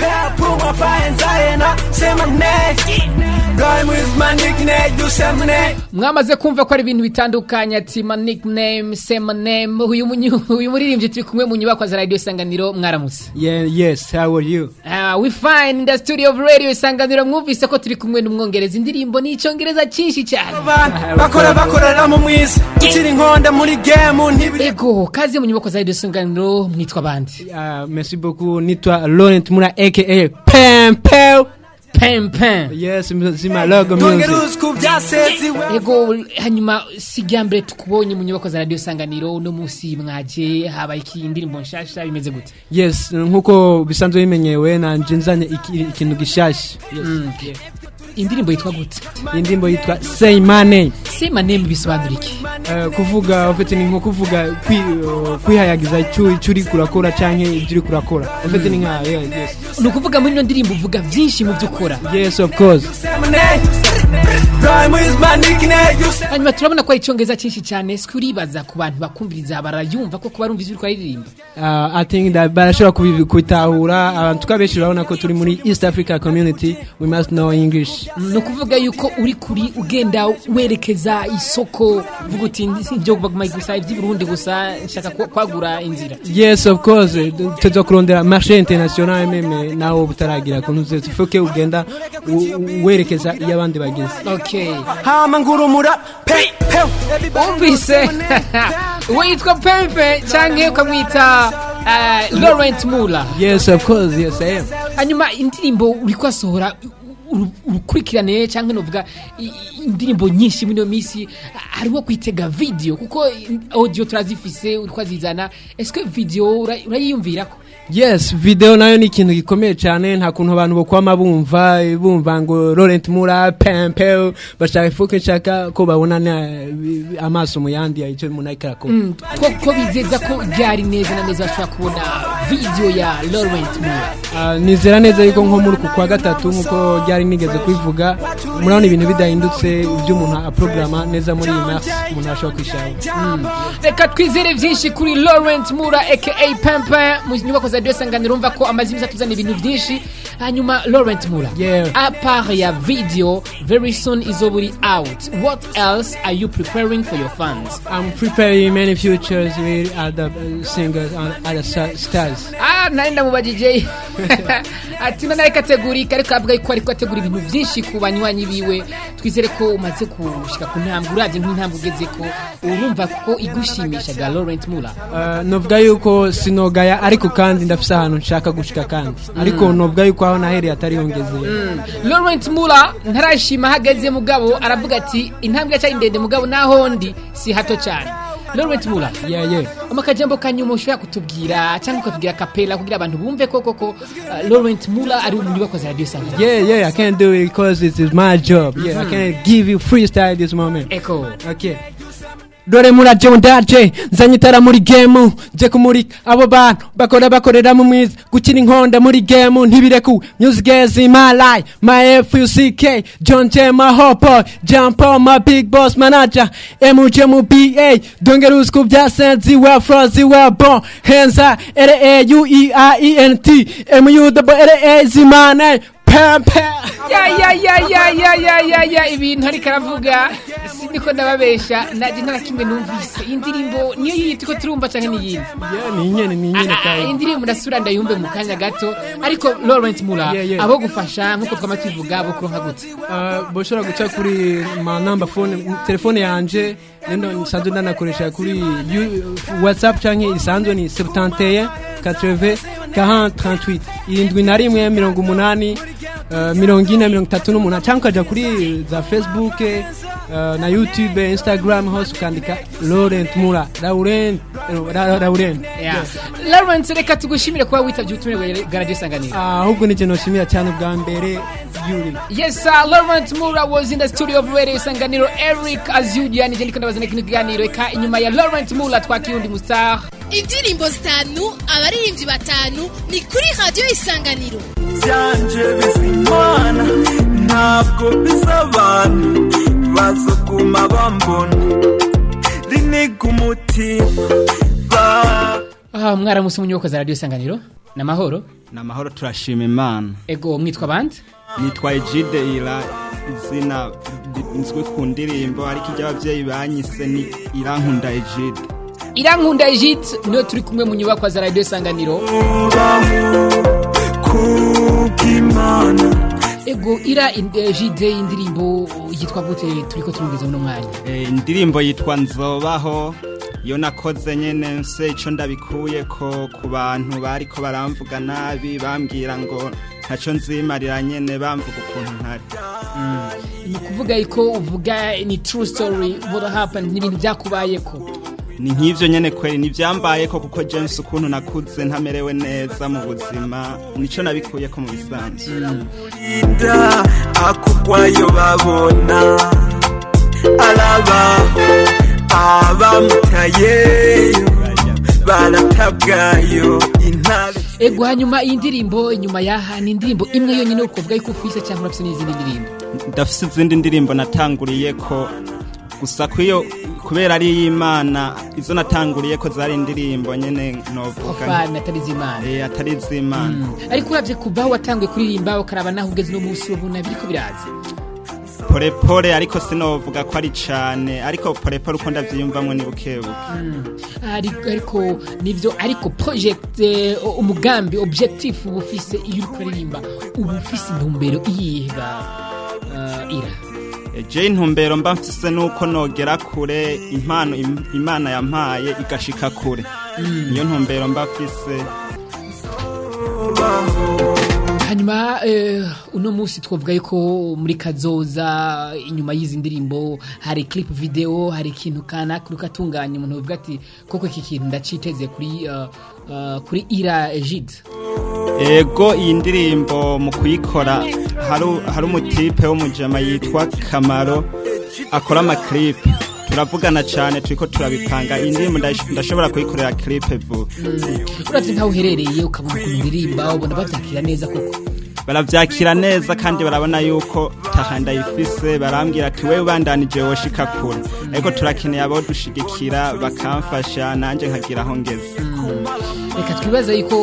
Go! Blow with my nickname, you say my name. mwamaze kumva ko ari ibintu bitandukanye ati ma nickname sema name. Uyu munyu- uyu muririmbyi turi kumwe mu nyubako za radio isanganiro mwaramutse. Yeah, yes, how are you? Ah, we fine in the studio of radio isanganiro. Mwumvise ko turi kumwe n'umwongereza indirimbo ni icyongereza cyinshi cyane. Bakora bakorera mu mwisi ukiri inkonda muri game ntibiri ego kaze mu nyubako za radio isanganiro mwitwa bandi merci beaucoup. Nitwa Laurent Mura aka Pam Pam. Pam Pam. Yes, zima logo music. ego hanyuma si irya mbere tukubonye mu nyubako za radio isanganiro uno munsi mwaje habaye iki indirimbo nshasha bimeze gute Yes, nk'uko bisanzwe bimenyewe nanje nzanye iki- ikintu gishasha. Yes. Mm. Indirimbo yitwa gute Indirimbo yitwa Say My Name. Say My Name bisobanura iki Uh, kuvuga ufite ni nko kuvuga kwi- kwihayagiza icyo uri kurakora canke ibyo uri kurakora. Ufite ni nka yes. ni ukuvuga muri ino ndirimbo uvuga byinshi mu byo ukora Yes, of course. hanyuma turabona ko ari icyongereza cyinshi cyane siko uribaza ku bantu bakumviriza barayumva ko barumva ijwi twaririmba Uh, barashobora kubi- kubitahura abantu twabenshi urabona ko turi muri East Africa community we must know English ni ukuvuga yuko uri kuri ugenda werekeza isoko. Uvuga uti ibyo baguma gusa iby'uburundi gusa nshaka kwagura inzira. Yes of course. Tuza kurondera marché international meme nawo butaragira ko ntuze tufoke ugenda werekeza iyo abandi bageze. Okay hama ngurumura pe pe wumvise uwo yitwa pempe cyangwa ukamwita uh, laurent mula yes of course. Yes I am. Hanyuma indirimbo uri kwasohora urukurikirane cyangwa i- indirimbo nyinshi muri iyo minsi harimo kwitega video kuko audio turazifise eske video ura- urayiyumvira ko yes video na yo ni ikintu gikomeye cyane nta kuntu abantu bokwama bumva bumva ngo Laurent Mura pempe bashaka ifuke nshaka ko babona na- amaso mu yandi icyo umuntu ariko arakora Mm, ko bizeza ko byari neza na neza bashobora kubona video ya Laurent Mura Ah, nizera neza yuko nko muri uku kwa gatatu nk'uko ryari nigeze kubivuga murabona ibintu bidahindutse ibyo umuntu aporogaramu neza muri iyi masi umuntu ashobora kwishaka reka twizere byinshi kuri Laurent Mura aka Pempe mu nyubako za Radio Sanganiro urumva ko amaze iminsi atuzana ibintu byinshi. Hanyuma Laurent Mura a part ya video very soon izoba iri out. What else are you preparing for your fans? I'm preparing many futures with other uh, singers and other sta- stars. Ah nari ndamubajije ati none ariko ategurika ariko avuga ko ariko ategura ibintu byinshi ku banywanyi biwe. Twizere ko umaze gushika ku ntambwe uravye nk'intambwe ugeze ko urumva ko igushimishaga Laurent Mura Uh, novuga yuko sinogaya ariko kandi ndafise ahantu nshaka gushika kandi. Ariko novuga yuko aho nahereye atari yongezeye Mm. Laurent Mura ntarashima ahagaze mugabo aravuga ati intambwe yacyari ndende mugabo naho ndi si hato cyane. Laurent Mura yeah amakajambo kanyuma ushobora kutubwira cyangwa ukatubwira kapela kugira abantu bumve ko koko uh, Laurent Mura ari mu nyubako za Radio Sanganiro yeah yeah I can't do it because it is my job. Yeah I Mhm. can't give you freestyle this moment. Echo. Okay. Dore muraje ndaje nzanye itara muri gemu nje kumurika. Abo bantu bakora bakorera mu mwiza gukina inkonda muri gemu ntibireku. Is in my life my fuck john j my hopo jump on my big boss manager. Mj mu ba dongera usku bya senzi wa frozi wa bon henza r a u e i n t. M u double r a z ibintu ariko aravuga. Sindi ko ndababesha najya nta kimwe numvise. Iyi ndirimbo niyo yiyita ko turumva cyangwa n'iyindi iyi? Ndirimbo ndasura ndayumve mu kanya gato. Ariko Laurent mura abo gufasha nk'uko twaba tuvuga bo kuronka gute? Ah, Bashobora guca kuri manamba fone telefone yanjye nsanzwe ndanakoresha kuri watsapu cyangwa isanzwe ni seputanteye katreve kahan tarantuwiti irindwi na rimwe mirongo umunani. Uh, mirongo ine mirongo itatu n'umunani cyangwa ukaja kuri za facebook uh, na youtube instagram hose ukandika laurent mura laurent laurent Laurent. Reka tugushimire kuba witabye ubutumire bwa Radio Sanganiro Ah, ahubwo ni ikintu nshimira cyane bwa mbere yuri Yes, sir. Laurent Mura was in the studio of Radio Sanganiro. Eric Azudia ni jendi kandabazana kino kiganiro eka inyuma ya Laurent Mura twakiye undi mustar. indirimbo zitanu abaririmbyi batanu ni kuri radiyo isanganiro byanje bizimana ntabwo bisa abantu bazoguma bambona riniga umutima ba Ah, mwaramutse mu nyubako za Radio Sanganiro. Namahoro. namahoro turashima imana Ego mwitwa bande? Nitwa ejide ira izina nzwi ku ndirimbo ariko ibyo ababyeyi banyise ni irankunda ejide Irankunda Egit niyo turi kumwe mu nyubako za Radio Sanganiro. kubw'imana Ego ira Egit indirimbo yitwa gute turiko tumugeza mu mwanya. Eh, indirimbo yitwa nzobaho iyo nakoze nyene nse ico ndabikuye ko ku bantu bariko baramvuga nabi bambwira ngo ntacyo nzimarira nyine bamvuga ukuntu ntari. Mm. Ni ukuvuga yuko uvuga ni turu sitori hapani n'ibintu byakubaye ko ni nk'ibyo nyine kweri ntibyambaye ko kuko jensi ukuntu nakuze ntamerewe neza mu buzima ni cyo nabikuye ko mu bisanzwe. Akugwayo babona arabaho abamutayeyo. Baratabwayo intare Ego hanyuma iyi ndirimbo inyuma yaha ni indirimbo imwe yonyine ukuvuga yuko ufise cyangwa urafise n'izindi ndirimbo. ndafise izindi ndirimbo natanguriye ko gusa kwiyo kubera ari iy'imana izo natanguriye ko zari indirimbo nyene novuga atari zimana. eh atari iz'imana Ariko uravye kuva aho watanguye kuririmba ukaraba naho ugeze no munsi ubona biriko biraza. Pole pole ariko sinovuga ko ari cane. Ariko pole pole uko ndavyiyumvamwo ni bukebuke ariko ariko nivyo ariko project eh, umugambi objectif uba ufise iyo uri kuririmba uba ufise intumbero iyihe ba uh, ira je intumbero mba mfise nuko nogera kure impano im- imana yampaye igashika kure. Niyo ntumbero mba mfise. Hanyuma eh, uno munsi twavuga yuko muri kazoza inyuma y'izi ndirimbo hari clip video hari ikintu kanaka uri katunganya umuntu uvuga ati koko iki kintu ndaciteze kuri uh, uh, kuri ira egide. Ego iyi ndirimbo mu kuyikora hari umutipe w'umujama yitwa kamaro akora amaklipe turavugana cyane turiko turabipanga. Ndash- ndashobora kuyikorera klipe vuba uravye nkaho uherereye ukabona ukuntu uririmba ubona bavyakira neza koko. Baravyakira neza kandi barabona yuko tahanda yifise barambwira ati wewe ubandanije woshika kure ariko turakeneye abo dushigikira bakamfasha nanje nkagira aho ngeze. Reka twibaza yuko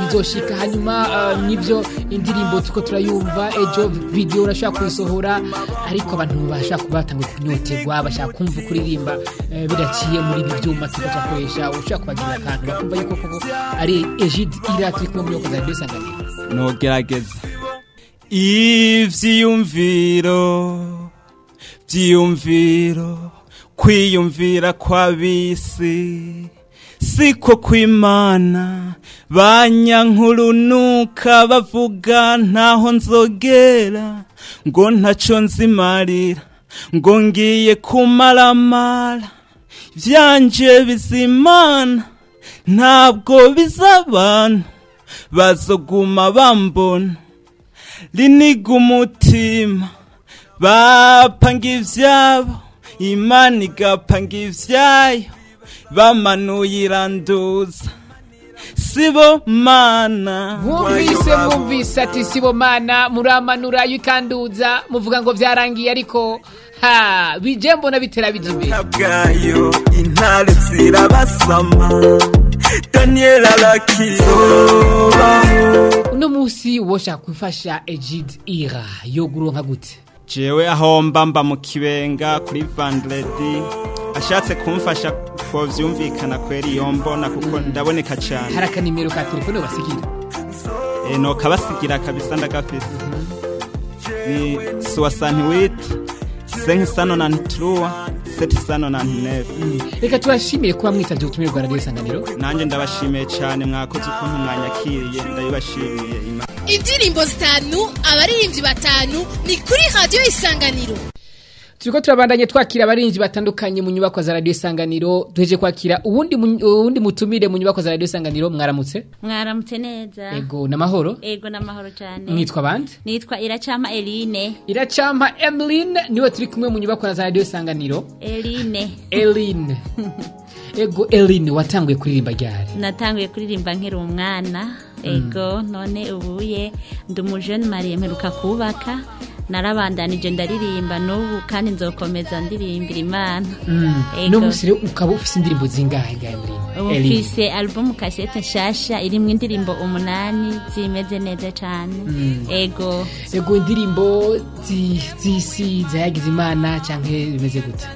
bizoshika hanyuma uh, nivyo indirimbo tuko turayumva ejo video urashobora kuyisohora ariko abantu bashaka kuba batanguye kunyoterwa bashaka kumva kuririmba eh, bidaciye muri ibi vyuma tuko turakoresha ushobora kubagirira akantu bakumva yuko koko ari egide ira turi kumwe muri radio isanganiro nogerageza ivyiyumviro vyiyumviro kwiyumvira kw'abisi siko kwimana banyankurunuka bavuga ntaho nzogera ngo ntaco nzimarira ngo ngiye kumaramara vyanje bizimana ntabwo bizabana. Bazoguma bambona. Riniga umutima bapanga ivyabo imana igapanga ivyayo bamanuye iranduza sibo mana. Mwumvise mwumvise ati sibo mana muramanura yikanduza muvuga ngo vyarangiye ariko ha bije mbona bitera bija imbere daniel arakizobaho uno munsi woshaka gufasha egide ira. Yo guronka gute jewe aho mba mba mu kibenga kuri vandredi ashatse kumfasha ko vyumvikana kweri iyo mbona kuko ndaboneka cane hari akanimero ka telefone basigira? E, nokabasigira kabisa ndagafise. Ni soixante-huit cinq cent nonante-trois sept cent nonante-neuf reka tubashimire kuba mwitavye ubutumire bwa radio isanganiro. Nanje ndabashimiye cane mwakoze ukuntu mwanyakiriye ndabibashimiye indirimbo zitanu abaririmbyi batanu ni kuri radiyo isanganiro. Turiko turabandanye twakira abarinzi batandukanye mu nyubako za radio isanganiro. Duheje kwakira uwundi mu- uwundi mutumire mu nyubako za radio isanganiro mwaramutse? Mwaramutse neza. Ego namahoro ego n'amahoro cyane. Mwitwa bande nitwa iracama eline. Iracampa emeline ni we turi kumwe mu nyubako za radio isanganiro. Eline. Eline. Ego eline watanguye kuririmba ryari? Natanguye kuririmba nkiri umwana. Ego none ubuye ndi umujene mariye mperuka kubaka. Narabandanije ndaririmba n'ubu kandi nzokomeza ndirimbira imana. Mm. Rero ukaba ufise indirimbo zingahe ubu mfise alubumu kasete nshasha irimwo indirimbo umunani zimeze neza cyane Mm. ego. Ego indirimbo zi- z'isi zayagize imana canke bimeze gute?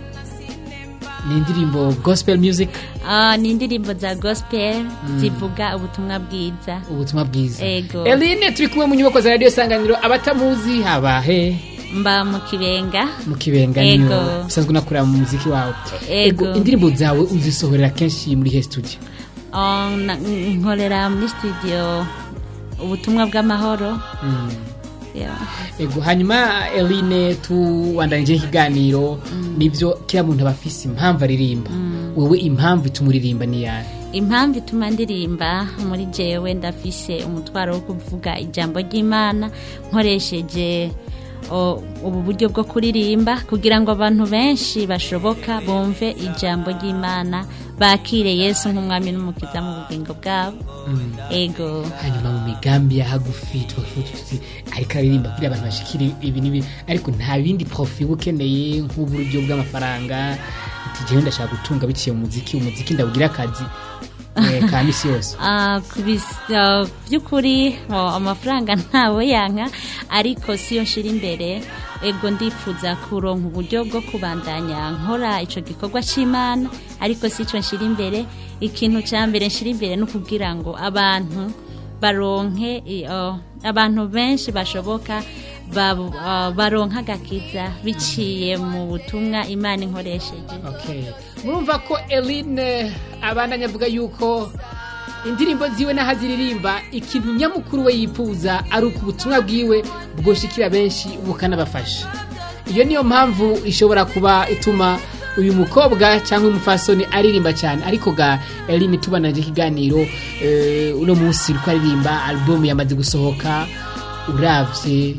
Ni indirimbo gospel music? Ah, ni indirimbo za gospel Mm. zivuga ubutumwa bwiza. Ubutumwa bwiza. Ego. Eline turi kumwe mu nyubako za radio isanganiro abatamuzi haba he? Mba mu kibenga. Mu kibenga niyo. Usanzwe unakorera mu muziki wawe. Ego. indirimbo zawe uzisohorera kenshi muri he studio? Na- nkorera muri studio ubutumwa bw'amahoro. Mm. Yeah. ego hanyuma eline tuwandanije ikiganiro nivyo kila muntu aba afise impamvu aririmba wewe impamvu ituma uririmba ni yawe impamvu ituma ndirimba muri jewe ndafise umutwaro wo kuvuga ijambo ry'imana nkoresheje ubu buryo bwo kuririmba kugira ngo abantu benshi bashoboka bumve ijambo ry'imana bakire yesu nk'umwami n'umukiza mu bugingo bwabo. Ego. Hanyuma mu migambi ya hagufi ariko aririmba kugira abantu bashikire ibi n'ibi ariko nta bindi profi uba ukeneye nk'uburyo bw'amafaranga. Ati jewe ndashaka gutunga biciye mu muziki umuziki ndawugira akazi eh, ka misi yose by'ukuri amafaranga ntawe yanka ariko siyo nshira imbere. Ego ndifuza kuronka uburyo bwo kubandanya. Nkora ico gikorwa c'imana ariko si cyo nshira imbere. Ikintu ca mbere nshira imbere ni ukugira ngo abantu baronke abantu benshi bashoboka baronka agakiza biciye mu butumwa imana inkoresheje. Murumva ko eline abandanya avuga yuko indirimbo ziwe n'aho aziririmba ikintu nyamukuru we yifuza ari uko ubutumwa bwiwe bwoshikira benshi bukanabafasha. Iyo niyo mpamvu ishobora kuba ituma uyu mukobwa cyangwa umufasoni aririmba cyane. Ariko ga Eline tubananje ikiganiro eh, uno munsi uko aririmba album yamaze gusohoka uravye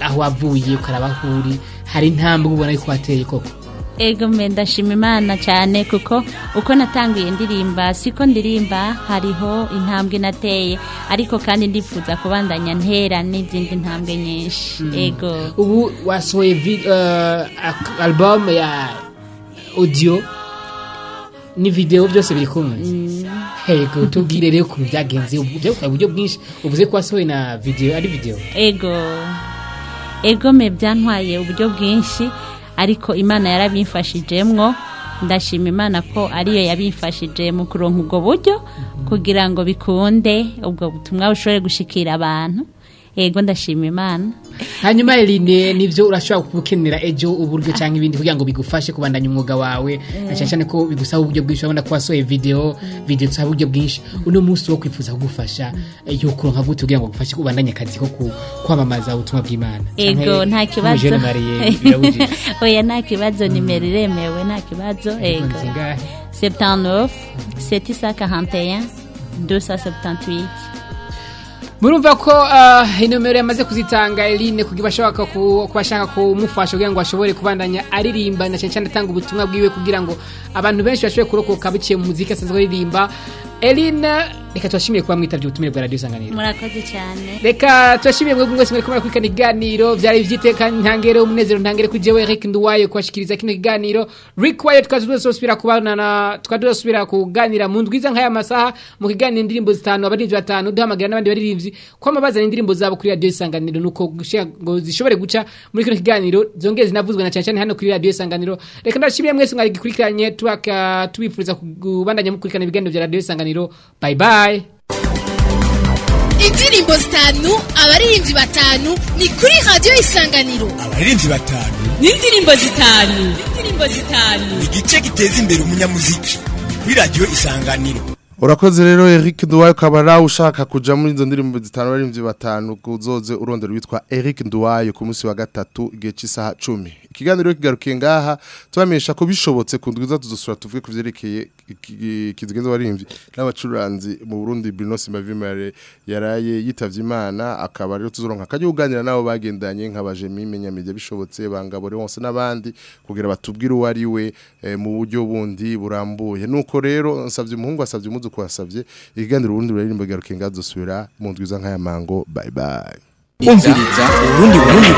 aho wavuye ukaraba aho uri hari intambwe ubona yuko wateye koko. Ego ndashima imana cyane kuko uko natanguye ndirimba siko ndirimba hariho intambwe nateye. Ariko kandi ndifuza kubandanya ntera n'izindi ntambwe nyinshi. Ego. Ubu wasohoye eh, album ya audio ni video byose biri kumwe? Hego tubwire rero ukuntu byagenze uburyo bwinshi uvuze ko wasohoye na video ari video. Ego. Ego me byantwaye uburyo bwinshi ariko imana yarabimfashijemwo. Ndashima imana ko ariyo yabimfashije mu kuronka ubwo buryo kugira ngo bikunde ubwo butumwa bushobore gushikira abantu. Ego ndashima imana hanyuma Eline nivyo urashobora kubukenera ejo uburyo cyangwa ibindi kugira ngo bigufashe kubandanya umwuga wawe. Na cyane cyane ko bigusaba uburyo bwinshi urabona ko wasohoye video video tusaba uburyo bwinshi. Uno munsi wo kwifuza kugufasha eh, yo kuronka gute kugira ngo gufashe kubandanya akazi ko kwamamaza ubutumwa bw'Imana. Ego Canke nta kibazo. Oya nta kibazo nimero iremewe nta kibazo. Ego zingahe 79 741 278 murumva ko uh, inomero yamaze kuzitanga Eline kugira bashaka ku kubashaka kumufasha kugira ngo ashobore kubandanya aririmba na cyane cyane atanga ubutumwa bwiwe kugira ngo abantu benshi bashobore kurokoka biciye mu muziki asanzwe aririmba. Eline reka tubashimire kuba mwitavye ubutumire bwa radio sanganiro murakoze cyane. Reka tubashimire mwebwe mwese mwariko murakurikirana ikiganiro byari ivyiteka ntangere umunezero ntangere kuri jewe Eric Nduwaye kubashikiriza kino kiganiro. Rick Wyatt twazosubira kubana twazosubira kuganira mu ndwiza nk'aya masaha mu kiganiro indirimbo zitanu abaririmbyi batanu duhamagara n'abandi baririmbyi. Kwama bazana indirimbo zabo kuri radio isanganiro. Nuko ngo zishobore guca muri kino kiganiro zongeze zinavuzwe na cyane cyane hano kuri radio isanganiro. Reka ndashimire mwese mwari gikurikiranye tubaka tubifuriza kubandanya mukurikirana ibiganiro bya radio isanganiro. Bye bye indirimbo zitanu abaririmbyi batanu ni kuri radiyo isanganiro. Abaririmbyi batanu. N'indirimbo zitanu. N'indirimbo zitanu. Igice giteza imbere umunyamuziki. Kuri radiyo isanganiro. Urakoze rero Eric Nduwaye ukaba nawe ushaka kuja muri izo ndirimbo zitanu baririmbyi batanu kuzoze urondera witwa Eric Nduwaye ku munsi wa gatatu igihe cy'isaha 10 ikiganiro kigarukiye ngaha tubamenyesha ko bishobotse kundwiza tuzosura tuvuge ku vyerekeye kizigenza baririmbyi n'abacuranzi mu Burundi Bruno Simavimare yaraye yitavye Imana akaba rero tuzoronka kajye kuganira nabo bagendanye nkabaje mimenya media bishobotse bangabore wose n'abandi kugira batubwire uwo ari we eh, mu buryo bundi burambuye. Nuko rero nsavye umuhungu asavye umuzu kwasavye ikiganiro ubundi buririmbo garukiye ngazosubira mu ndwiza nk'aya mango bye bye. Umviriza urundi burundi